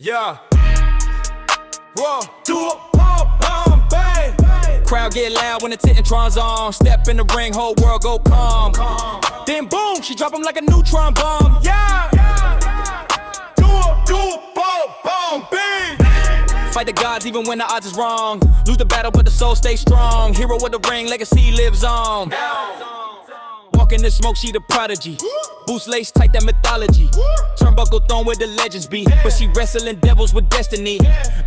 Yeah. Whoa. Do a pop bomb bang. Crowd get loud when the Titantron's on. Step in the ring, whole world go calm. Then boom, she drop him like a neutron bomb. Yeah. Do a do a pop bomb bang. Fight the gods even when the odds is wrong. Lose the battle, but the soul stay strong. Hero of the ring, legacy lives on. Walk in the smoke, she the prodigy. Boost lace tight, that mythology. Turnbuckle thrown where the legends be. But she wrestling devils with destiny.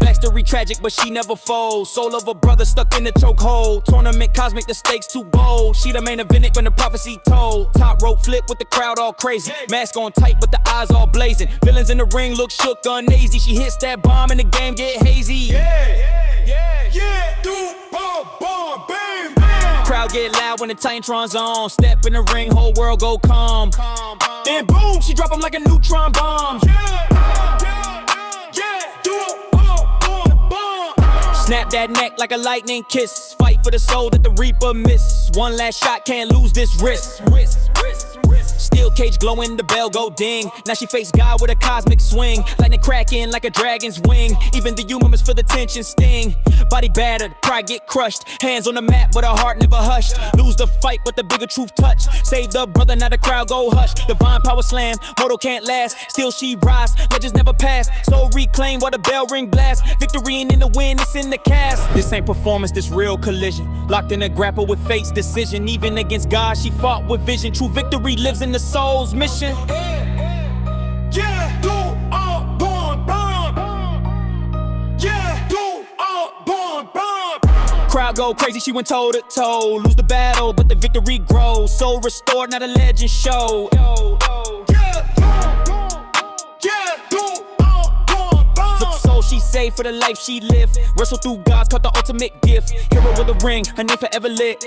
Backstory tragic, but she never folds. Soul of a brother stuck in the chokehold. Tournament cosmic, the stakes too bold. She the main event when the prophecy told. Top rope flip with the crowd all crazy. Mask on tight, but the eyes all blazing. Villains in the ring look shook, uneasy. She hits that bomb and the game get hazy. Yeah, yeah, yeah, yeah. Do bomb, get loud when the Titantron's on. Step in the ring, whole world go calm. Then boom, she drop him like a neutron bomb. Snap that neck like a lightning kiss. Fight for the soul that the Reaper miss. One last shot, can't lose this wrist. Steel cage glowing, the bell go ding. Now she face God with a cosmic swing. Lightning cracking like a dragon's wing. Even the humans for the tension sting. Body battered, pride get crushed. Hands on the mat, but her heart never hushed. Lose the fight, but the bigger truth touch. Save the brother, now the crowd go hush. Divine power slam, mortal can't last. Still she rise, legends never pass. Reclaim while the bell ring blast. Victory ain't in the win, it's in the cast. This ain't performance, this real collision. Locked in a grapple with fate's decision. Even against God, she fought with vision. True victory lives in the soul's mission. Yeah, do a bomb bomb. Yeah, do a bomb. Crowd go crazy, she went toe to toe. Lose the battle, but the victory grows. Soul restored, now the legend show. Look soul she saved for the life she lived. Wrestle through gods, caught the ultimate gift. Hero with a ring, her name forever lit.